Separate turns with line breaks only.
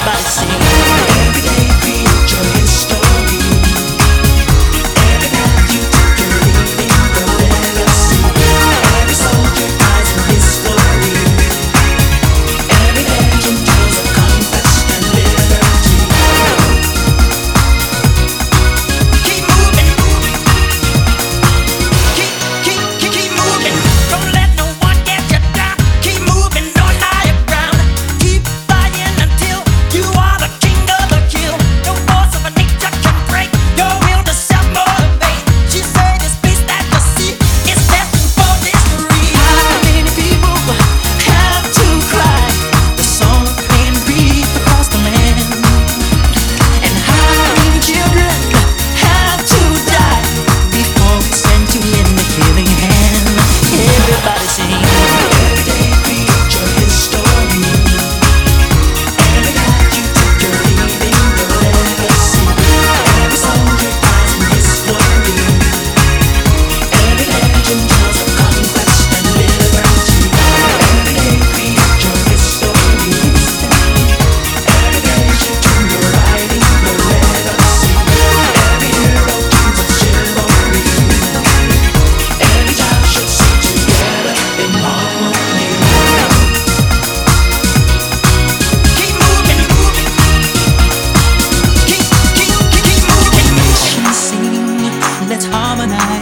everybody sing.